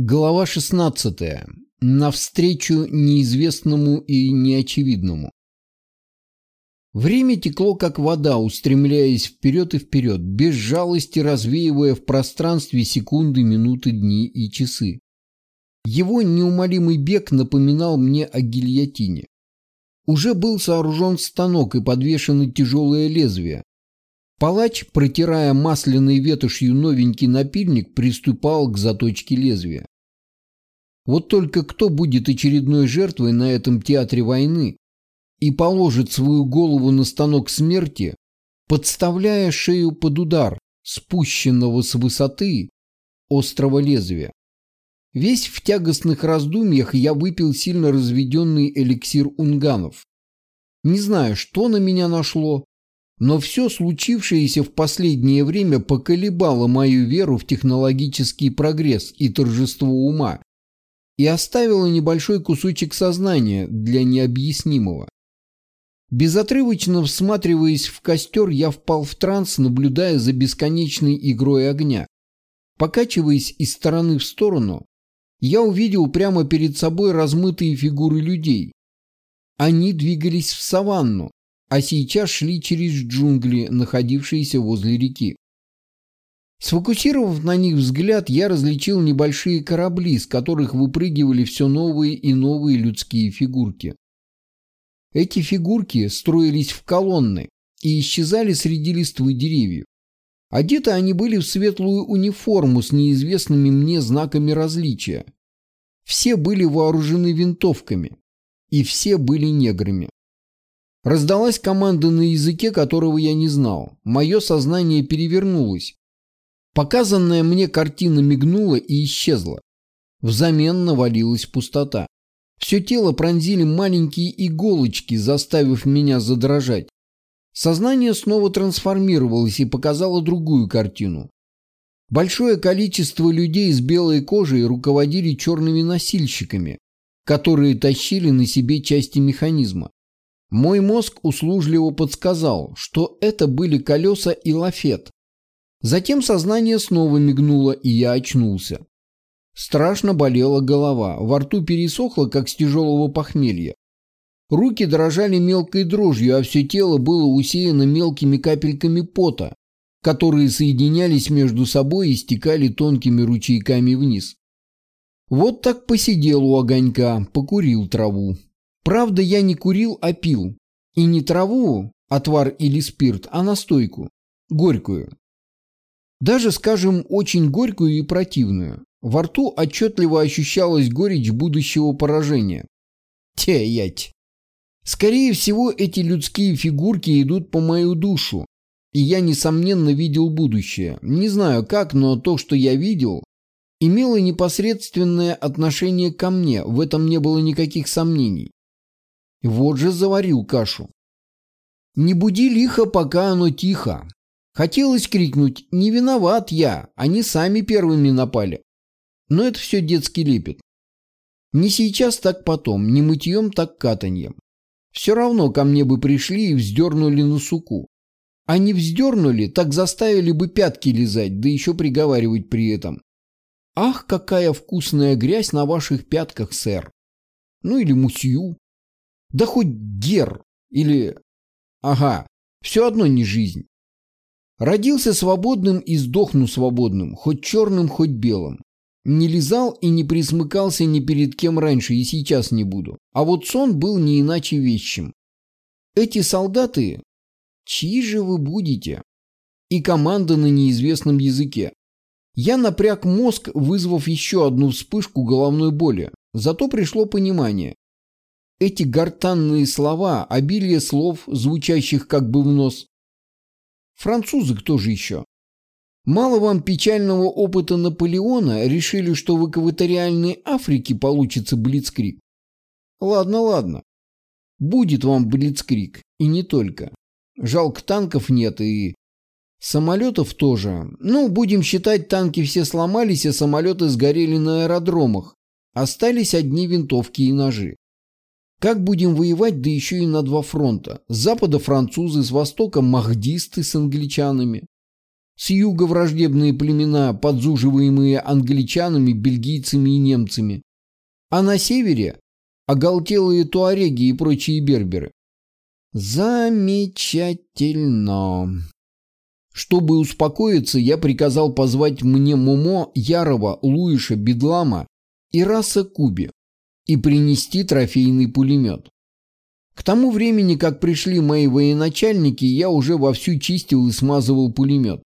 Глава 16. Навстречу неизвестному и неочевидному. Время текло как вода, устремляясь вперед и вперед, без жалости развеивая в пространстве секунды, минуты, дни и часы. Его неумолимый бег напоминал мне о гильотине. Уже был сооружен станок и подвешено тяжелое лезвие, Палач, протирая масляной ветошью новенький напильник, приступал к заточке лезвия. Вот только кто будет очередной жертвой на этом театре войны и положит свою голову на станок смерти, подставляя шею под удар спущенного с высоты острого лезвия. Весь в тягостных раздумьях я выпил сильно разведенный эликсир унганов. Не знаю, что на меня нашло, но все случившееся в последнее время поколебало мою веру в технологический прогресс и торжество ума и оставило небольшой кусочек сознания для необъяснимого. Безотрывочно всматриваясь в костер, я впал в транс, наблюдая за бесконечной игрой огня. Покачиваясь из стороны в сторону, я увидел прямо перед собой размытые фигуры людей. Они двигались в саванну, а сейчас шли через джунгли, находившиеся возле реки. Сфокусировав на них взгляд, я различил небольшие корабли, с которых выпрыгивали все новые и новые людские фигурки. Эти фигурки строились в колонны и исчезали среди листвы деревьев. Одеты они были в светлую униформу с неизвестными мне знаками различия. Все были вооружены винтовками, и все были неграми. Раздалась команда на языке, которого я не знал. Мое сознание перевернулось. Показанная мне картина мигнула и исчезла. Взамен навалилась пустота. Все тело пронзили маленькие иголочки, заставив меня задрожать. Сознание снова трансформировалось и показало другую картину. Большое количество людей с белой кожей руководили черными носильщиками, которые тащили на себе части механизма. Мой мозг услужливо подсказал, что это были колеса и лафет. Затем сознание снова мигнуло, и я очнулся. Страшно болела голова, во рту пересохло, как с тяжелого похмелья. Руки дрожали мелкой дрожью, а все тело было усеяно мелкими капельками пота, которые соединялись между собой и стекали тонкими ручейками вниз. Вот так посидел у огонька, покурил траву. Правда, я не курил, а пил. И не траву, отвар или спирт, а настойку. Горькую. Даже, скажем, очень горькую и противную. Во рту отчетливо ощущалась горечь будущего поражения. Те ять. Скорее всего, эти людские фигурки идут по мою душу. И я, несомненно, видел будущее. Не знаю как, но то, что я видел, имело непосредственное отношение ко мне. В этом не было никаких сомнений. Вот же заварил кашу. Не буди лихо, пока оно тихо. Хотелось крикнуть «Не виноват я, они сами первыми напали». Но это все детский лепет. Не сейчас, так потом, не мытьем, так катаньем. Все равно ко мне бы пришли и вздернули на суку. А не вздернули, так заставили бы пятки лизать, да еще приговаривать при этом. Ах, какая вкусная грязь на ваших пятках, сэр. Ну или мусью. Да хоть гер или... Ага, все одно не жизнь. Родился свободным и сдохну свободным, хоть черным, хоть белым. Не лизал и не присмыкался ни перед кем раньше и сейчас не буду. А вот сон был не иначе вещим. Эти солдаты... Чьи же вы будете? И команда на неизвестном языке. Я напряг мозг, вызвав еще одну вспышку головной боли. Зато пришло понимание. Эти гортанные слова, обилие слов, звучащих как бы в нос. Французы кто же еще? Мало вам печального опыта Наполеона, решили, что в экваториальной Африке получится блицкрик? Ладно, ладно. Будет вам блицкрик, и не только. Жалко, танков нет и... Самолетов тоже. Ну, будем считать, танки все сломались, а самолеты сгорели на аэродромах. Остались одни винтовки и ножи. Как будем воевать, да еще и на два фронта? С запада французы, с востока махдисты с англичанами. С юга враждебные племена, подзуживаемые англичанами, бельгийцами и немцами. А на севере оголтелые туареги и прочие берберы. Замечательно. Чтобы успокоиться, я приказал позвать мне Момо, Ярова, Луиша, Бедлама и Раса Куби и принести трофейный пулемет. К тому времени, как пришли мои военачальники, я уже вовсю чистил и смазывал пулемет.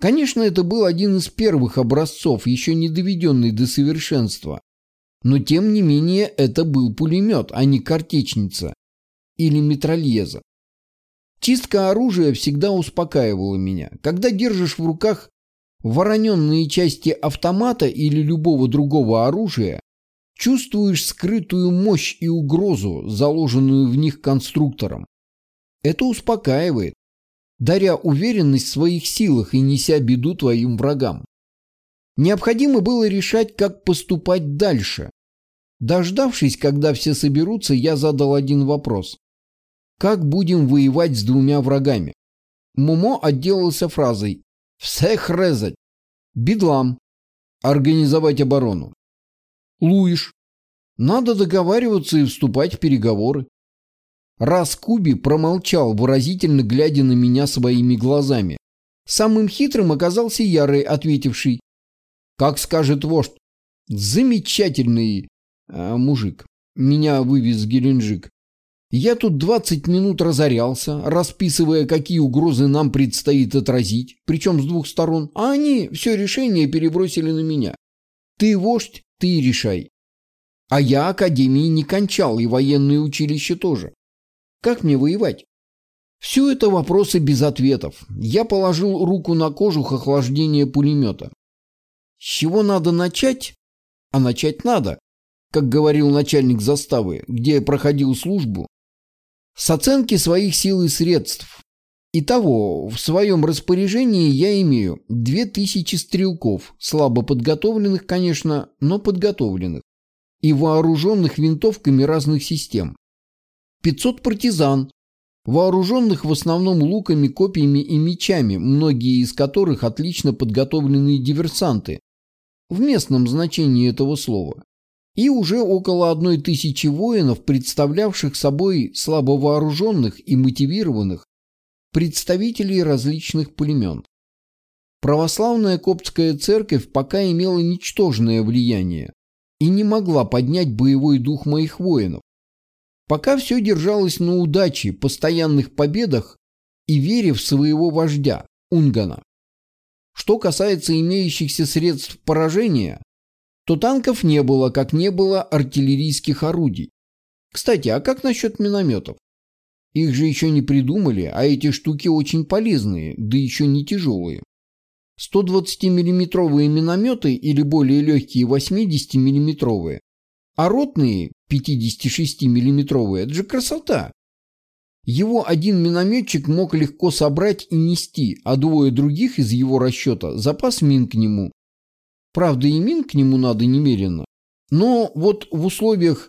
Конечно, это был один из первых образцов, еще не доведенный до совершенства. Но тем не менее это был пулемет, а не картечница или метрольеза. Чистка оружия всегда успокаивала меня. Когда держишь в руках вороненные части автомата или любого другого оружия, чувствуешь скрытую мощь и угрозу, заложенную в них конструктором. Это успокаивает, даря уверенность в своих силах и неся беду твоим врагам. Необходимо было решать, как поступать дальше. Дождавшись, когда все соберутся, я задал один вопрос. Как будем воевать с двумя врагами? Мумо отделался фразой «Всех резать!» «Бедлам!» «Организовать оборону!» «Луиш!» «Надо договариваться и вступать в переговоры!» Раз Куби промолчал, выразительно глядя на меня своими глазами. Самым хитрым оказался Ярый, ответивший как скажет вождь. Замечательный э, мужик. Меня вывез Геленджик. Я тут 20 минут разорялся, расписывая, какие угрозы нам предстоит отразить, причем с двух сторон, а они все решение перебросили на меня. Ты вождь, ты решай. А я академии не кончал, и военное училище тоже. Как мне воевать? Все это вопросы без ответов. Я положил руку на кожух охлаждения пулемета. С чего надо начать? А начать надо, как говорил начальник заставы, где я проходил службу, с оценки своих сил и средств. Итого, в своем распоряжении я имею 2000 стрелков, слабо подготовленных, конечно, но подготовленных, и вооруженных винтовками разных систем. 500 партизан, вооруженных в основном луками, копьями и мечами, многие из которых отлично подготовленные диверсанты, в местном значении этого слова, и уже около одной тысячи воинов, представлявших собой слабо вооруженных и мотивированных представителей различных племен. Православная коптская церковь пока имела ничтожное влияние и не могла поднять боевой дух моих воинов. Пока все держалось на удаче, постоянных победах и вере в своего вождя, Унгана. Что касается имеющихся средств поражения, то танков не было, как не было артиллерийских орудий. Кстати, а как насчет минометов? Их же еще не придумали, а эти штуки очень полезные, да еще не тяжелые. 120 миллиметровые минометы или более легкие 80 миллиметровые, а ротные 56 миллиметровые – это же красота. Его один минометчик мог легко собрать и нести, а двое других из его расчета – запас мин к нему. Правда, и мин к нему надо немерено. Но вот в условиях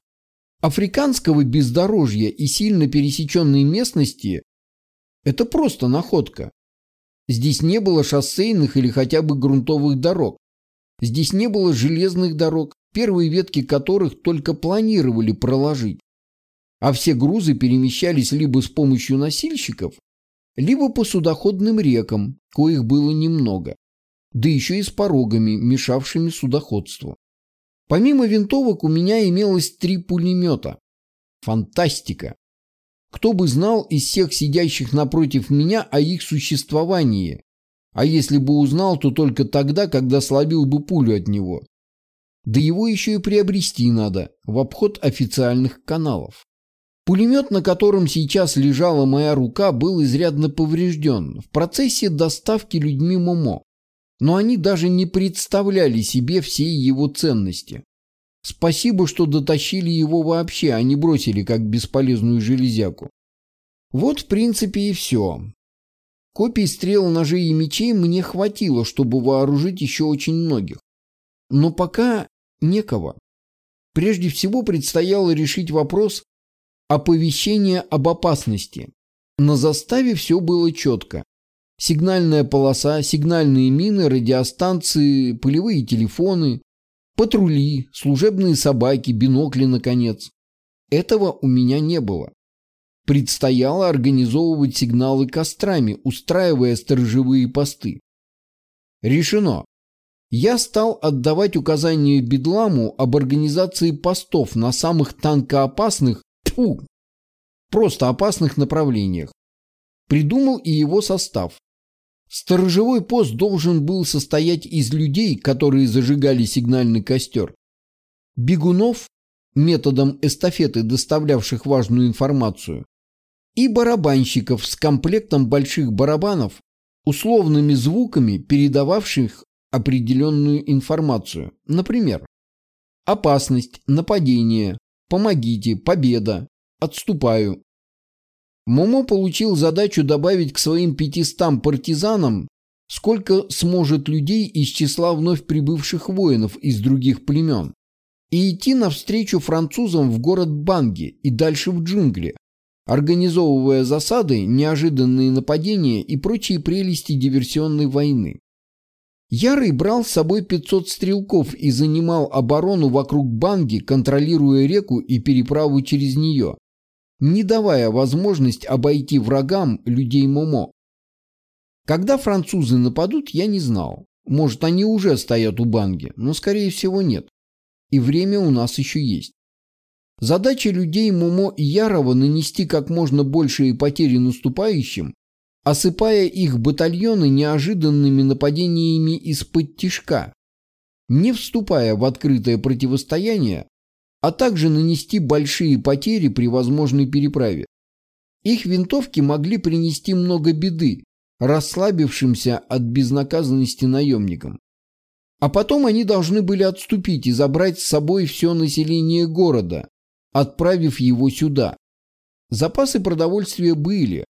африканского бездорожья и сильно пересеченной местности это просто находка. Здесь не было шоссейных или хотя бы грунтовых дорог. Здесь не было железных дорог, первые ветки которых только планировали проложить а все грузы перемещались либо с помощью носильщиков, либо по судоходным рекам, коих было немного, да еще и с порогами, мешавшими судоходству. Помимо винтовок у меня имелось три пулемета. Фантастика! Кто бы знал из всех сидящих напротив меня о их существовании, а если бы узнал, то только тогда, когда словил бы пулю от него. Да его еще и приобрести надо в обход официальных каналов. Пулемет, на котором сейчас лежала моя рука, был изрядно поврежден в процессе доставки людьми Момо, но они даже не представляли себе всей его ценности. Спасибо, что дотащили его вообще, а не бросили как бесполезную железяку. Вот, в принципе, и все. Копий стрел, ножей и мечей мне хватило, чтобы вооружить еще очень многих. Но пока некого. Прежде всего предстояло решить вопрос Оповещение об опасности. На заставе все было четко. Сигнальная полоса, сигнальные мины, радиостанции, полевые телефоны, патрули, служебные собаки, бинокли, наконец. Этого у меня не было. Предстояло организовывать сигналы кострами, устраивая сторожевые посты. Решено. Я стал отдавать указания Бедламу об организации постов на самых танкоопасных, тьфу, просто опасных направлениях. Придумал и его состав. Сторожевой пост должен был состоять из людей, которые зажигали сигнальный костер, бегунов, методом эстафеты, доставлявших важную информацию, и барабанщиков с комплектом больших барабанов, условными звуками, передававших определенную информацию. Например, опасность, нападение, помогите, победа, отступаю, Момо получил задачу добавить к своим 500 партизанам сколько сможет людей из числа вновь прибывших воинов из других племен и идти навстречу французам в город Банги и дальше в джунгли, организовывая засады, неожиданные нападения и прочие прелести диверсионной войны. Ярый брал с собой 500 стрелков и занимал оборону вокруг Банги, контролируя реку и переправу через нее, не давая возможность обойти врагам людей Момо. Когда французы нападут, я не знал. Может, они уже стоят у Банги, но, скорее всего, нет. И время у нас еще есть. Задача людей Момо и Ярого нанести как можно большие потери наступающим, осыпая их батальоны неожиданными нападениями из-под тишка, не вступая в открытое противостояние, а также нанести большие потери при возможной переправе. Их винтовки могли принести много беды расслабившимся от безнаказанности наемникам. А потом они должны были отступить и забрать с собой все население города, отправив его сюда. Запасы продовольствия были,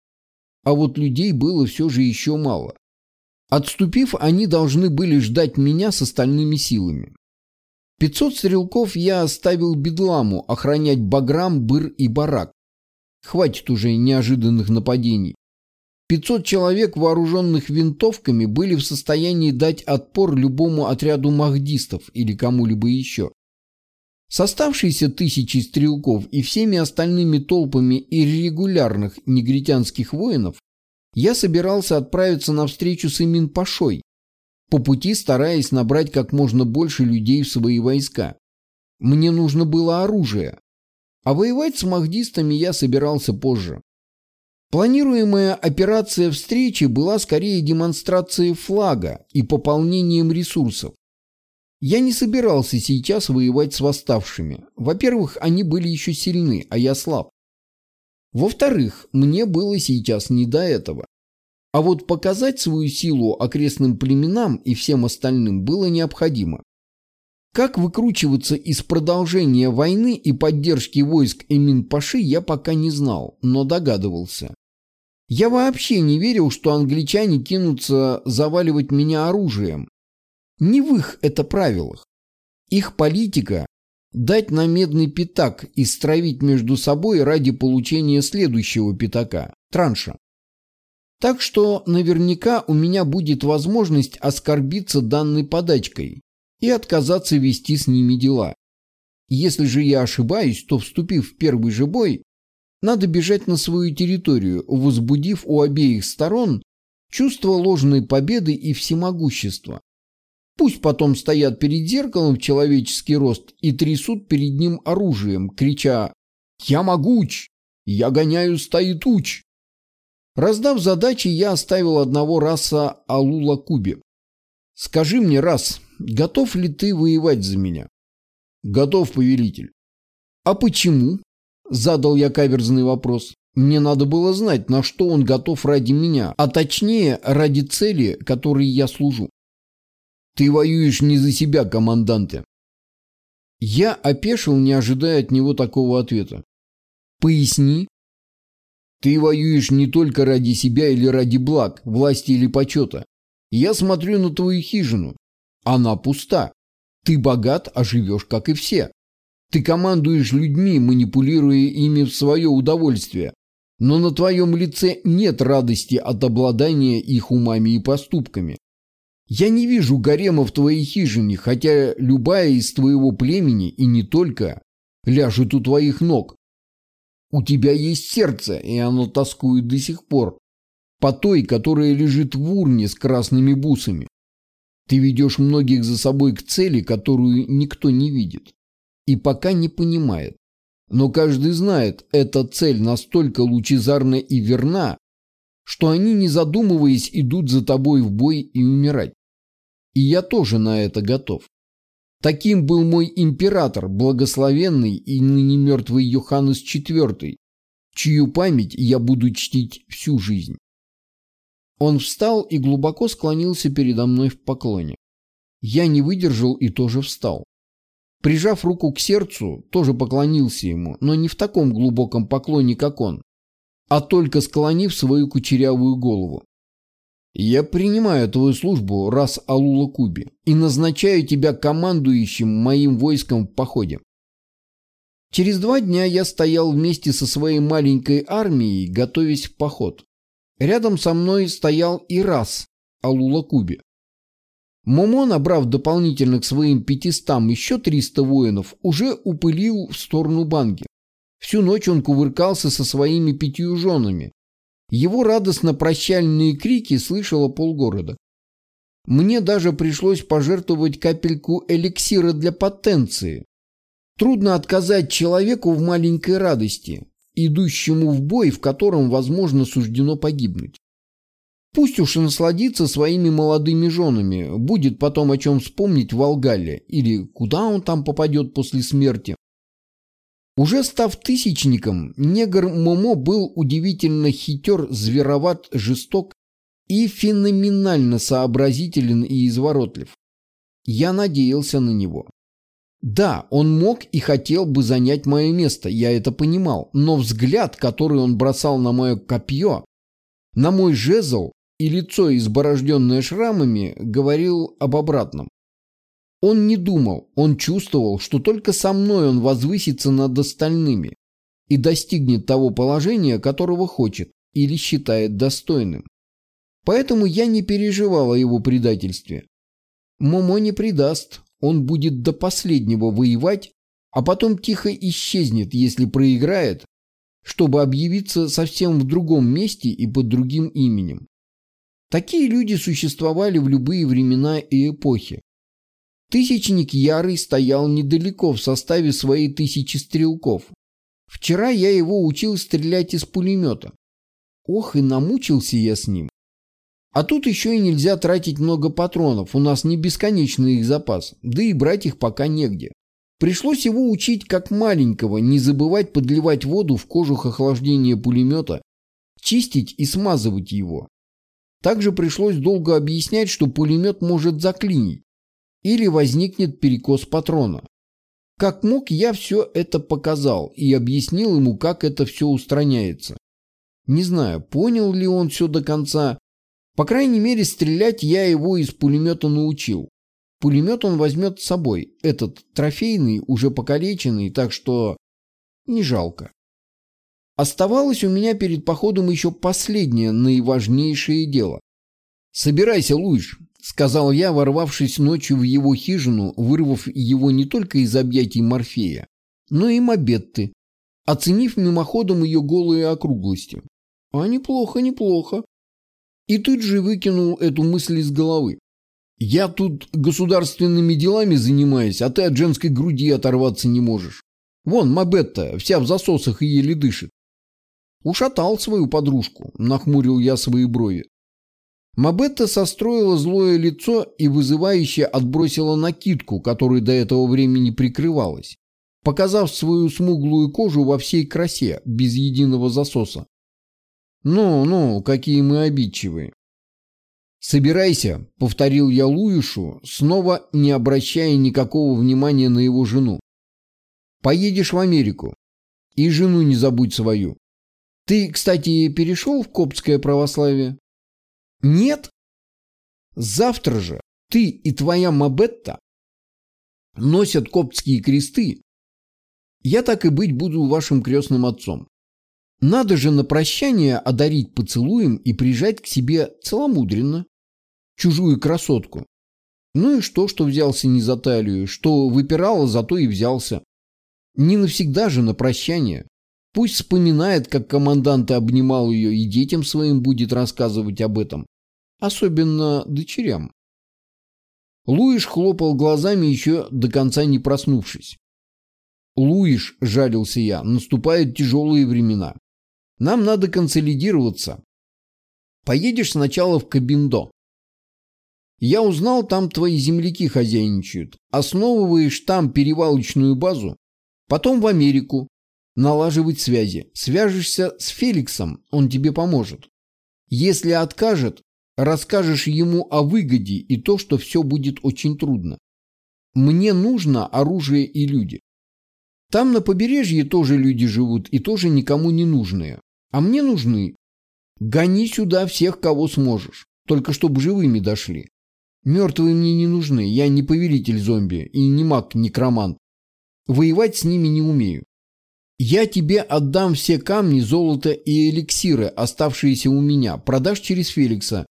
а вот людей было все же еще мало. Отступив, они должны были ждать меня с остальными силами. 500 стрелков я оставил бедламу охранять Баграм, Быр и Барак. Хватит уже неожиданных нападений. 500 человек, вооруженных винтовками, были в состоянии дать отпор любому отряду махдистов или кому-либо еще. С оставшейся тысячей стрелков и всеми остальными толпами иррегулярных негритянских воинов я собирался отправиться на встречу с Имин Пашой, по пути стараясь набрать как можно больше людей в свои войска. Мне нужно было оружие, а воевать с махдистами я собирался позже. Планируемая операция встречи была скорее демонстрацией флага и пополнением ресурсов. Я не собирался сейчас воевать с восставшими. Во-первых, они были еще сильны, а я слаб. Во-вторых, мне было сейчас не до этого. А вот показать свою силу окрестным племенам и всем остальным было необходимо. Как выкручиваться из продолжения войны и поддержки войск Эмин-Паши я пока не знал, но догадывался. Я вообще не верил, что англичане кинутся заваливать меня оружием. Не в их это правилах. Их политика – дать на медный пятак и стравить между собой ради получения следующего пятака – транша. Так что наверняка у меня будет возможность оскорбиться данной подачкой и отказаться вести с ними дела. Если же я ошибаюсь, то, вступив в первый же бой, надо бежать на свою территорию, возбудив у обеих сторон чувство ложной победы и всемогущества. Пусть потом стоят перед зеркалом в человеческий рост и трясут перед ним оружием, крича «Я могуч! Я гоняю стаи туч!» Раздав задачи, я оставил одного раса Алула Кубе. «Скажи мне раз, готов ли ты воевать за меня?» «Готов, повелитель». «А почему?» – задал я каверзный вопрос. Мне надо было знать, на что он готов ради меня, а точнее, ради цели, которой я служу. «Ты воюешь не за себя, команданте». Я опешил, не ожидая от него такого ответа. «Поясни», ты воюешь не только ради себя или ради благ, власти или почета. Я смотрю на твою хижину. Она пуста. Ты богат, а живешь, как и все. Ты командуешь людьми, манипулируя ими в свое удовольствие. но на твоем лице нет радости от обладания их умами и поступками. Я не вижу гарема в твоей хижине, хотя любая из твоего племени, и не только, ляжет у твоих ног. У тебя есть сердце, и оно тоскует до сих пор, по той, которая лежит в урне с красными бусами. Ты ведешь многих за собой к цели, которую никто не видит и пока не понимает. Но каждый знает, эта цель настолько лучезарна и верна, что они, не задумываясь, идут за тобой в бой и умирать. И я тоже на это готов. Таким был мой император, благословенный и ныне мертвый Йоханнес IV, чью память я буду чтить всю жизнь. Он встал и глубоко склонился передо мной в поклоне. Я не выдержал и тоже встал. Прижав руку к сердцу, тоже поклонился ему, но не в таком глубоком поклоне, как он, а только склонив свою кучерявую голову. «Я принимаю твою службу, рас Алула Куби, и назначаю тебя командующим моим войском в походе». Через два дня я стоял вместе со своей маленькой армией, готовясь в поход. Рядом со мной стоял и рас Алула Куби. Момо, набрав дополнительно к своим пятистам еще 300 воинов, уже упылил в сторону Банги. Всю ночь он кувыркался со своими пятью женами. Его радостно-прощальные крики слышало полгорода. Мне даже пришлось пожертвовать капельку эликсира для потенции. Трудно отказать человеку в маленькой радости, идущему в бой, в котором, возможно, суждено погибнуть. Пусть уж и насладится своими молодыми женами, будет потом о чем вспомнить в Волгале, или куда он там попадет после смерти. Уже став тысячником, негр Момо был удивительно хитер, звероват, жесток и феноменально сообразителен и изворотлив. Я надеялся на него. Да, он мог и хотел бы занять мое место, я это понимал, но взгляд, который он бросал на мое копье, на мой жезл, и лицо, изборожденное шрамами, говорил об обратном. Он не думал, он чувствовал, что только со мной он возвысится над остальными и достигнет того положения, которого хочет или считает достойным. Поэтому я не переживал о его предательстве. Момо не предаст, он будет до последнего воевать, а потом тихо исчезнет, если проиграет, чтобы объявиться совсем в другом месте и под другим именем. Такие люди существовали в любые времена и эпохи. Тысячник Ярый стоял недалеко в составе своей тысячи стрелков. Вчера я его учил стрелять из пулемета. Ох, и намучился я с ним. А тут еще и нельзя тратить много патронов, у нас не бесконечный их запас, да и брать их пока негде. Пришлось его учить как маленького, не забывать подливать воду в кожух охлаждения пулемета, чистить и смазывать его. Также пришлось долго объяснять, что пулемет может заклинить или возникнет перекос патрона. Как мог, я все это показал и объяснил ему, как это все устраняется. Не знаю, понял ли он все до конца. По крайней мере, стрелять я его из пулемета научил. Пулемет он возьмет с собой, этот трофейный, уже покалеченный, так что не жалко. Оставалось у меня перед походом еще последнее, наиважнейшее дело. «Собирайся, Луиш», — сказал я, ворвавшись ночью в его хижину, вырвав его не только из объятий Морфея, но и Мобетты, оценив мимоходом ее голые округлости. А неплохо, неплохо. И тут же выкинул эту мысль из головы. Я тут государственными делами занимаюсь, а ты от женской груди оторваться не можешь. Вон, Мабетта, вся в засосах и еле дышит. Ушатал свою подружку, нахмурил я свои брови. Мабетта состроила злое лицо и вызывающе отбросила накидку, которой до этого времени прикрывалась, показав свою смуглую кожу во всей красе, без единого засоса. «Ну-ну, какие мы обидчивые!» «Собирайся», — повторил я Луишу, снова не обращая никакого внимания на его жену. «Поедешь в Америку. И жену не забудь свою. Ты, кстати, перешел в коптское православие? Нет? Завтра же ты и твоя Мабетта носят коптские кресты. Я так и быть буду вашим крестным отцом. Надо же на прощание одарить поцелуем и прижать к себе целомудренно чужую красотку. Ну и что, что взялся не за талию, что выпирало, зато и взялся. Не навсегда же на прощание. Пусть вспоминает, как командант обнимал ее, и детям своим будет рассказывать об этом. Особенно дочерям. Луиш хлопал глазами, еще до конца не проснувшись. «Луиш», — жалился я, — «наступают тяжелые времена. Нам надо консолидироваться. Поедешь сначала в Кабиндо. Я узнал, там твои земляки хозяйничают. Основываешь там перевалочную базу. Потом в Америку. Налаживать связи. Свяжешься с Феликсом, он тебе поможет. Если откажет, расскажешь ему о выгоде и то, что все будет очень трудно. Мне нужно оружие и люди. Там на побережье тоже люди живут и тоже никому не нужные. А мне нужны. Гони сюда всех, кого сможешь. Только чтобы живыми дошли. Мертвые мне не нужны. Я не повелитель зомби и не маг-некромант. Воевать с ними не умею. Я тебе отдам все камни, золото и эликсиры, оставшиеся у меня. Продашь через Феликса.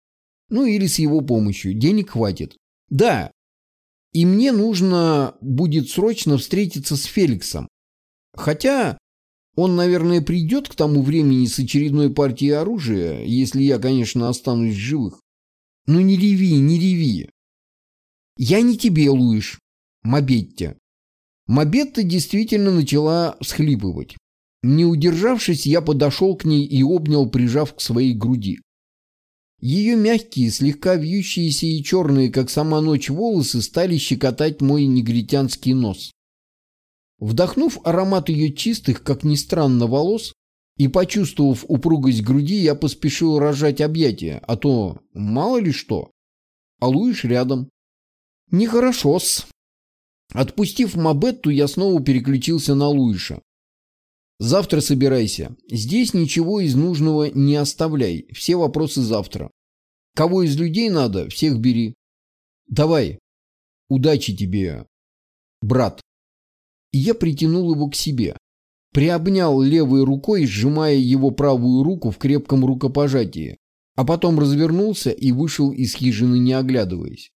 Ну или с его помощью. Денег хватит. Да. И мне нужно будет срочно встретиться с Феликсом. Хотя он, наверное, придет к тому времени с очередной партией оружия, если я, конечно, останусь живых. Ну не реви, не реви. Я не тебе, Луиш, Мабетте. Мабетта действительно начала всхлипывать. Не удержавшись, я подошел к ней и обнял, прижав к своей груди. Ее мягкие, слегка вьющиеся и черные, как сама ночь, волосы стали щекотать мой негритянский нос. Вдохнув аромат ее чистых, как ни странно, волос и почувствовав упругость груди, я поспешил рожать объятия, а то мало ли что. А Луиш рядом. Нехорошо-с. Отпустив Мабетту, я снова переключился на Луиша. Завтра собирайся. Здесь ничего из нужного не оставляй. Все вопросы завтра. Кого из людей надо, всех бери. Давай. Удачи тебе, брат и я притянул его к себе. Приобнял левой рукой, сжимая его правую руку в крепком рукопожатии, а потом развернулся и вышел из хижины, не оглядываясь.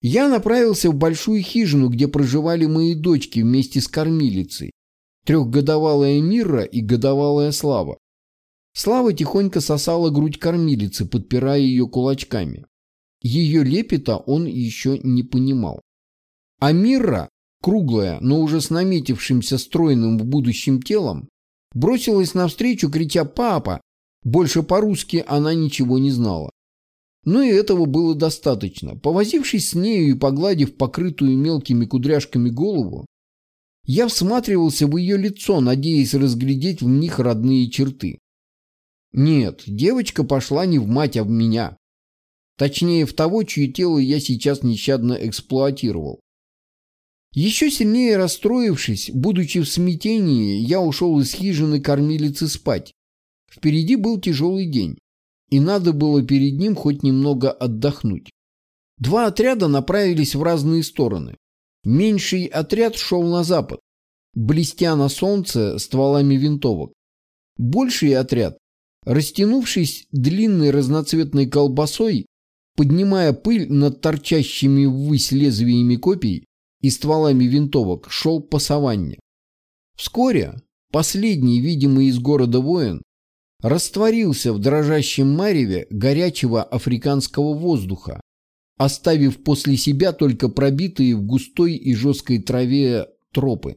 Я направился в большую хижину, где проживали мои дочки вместе с кормилицей, трехгодовалая Мира и годовалая Слава. Слава тихонько сосала грудь кормилицы, подпирая ее кулачками. Ее лепета он еще не понимал. А Мира круглая, но уже с наметившимся стройным в будущем телом, бросилась навстречу, крича «Папа!». Больше по-русски она ничего не знала. Но и этого было достаточно. Повозившись с нею и погладив покрытую мелкими кудряшками голову, я всматривался в ее лицо, надеясь разглядеть в них родные черты. Нет, девочка пошла не в мать, а в меня. Точнее, в того, чье тело я сейчас нещадно эксплуатировал. Еще сильнее расстроившись, будучи в смятении, я ушел из хижины кормилицы спать. Впереди был тяжелый день, и надо было перед ним хоть немного отдохнуть. Два отряда направились в разные стороны. Меньший отряд шел на запад, блестя на солнце стволами винтовок. Больший отряд, растянувшись длинной разноцветной колбасой, поднимая пыль над торчащими ввысь лезвиями копий, и стволами винтовок шел по саванне. Вскоре последний, видимый из города воин, растворился в дрожащем мареве горячего африканского воздуха, оставив после себя только пробитые в густой и жесткой траве тропы.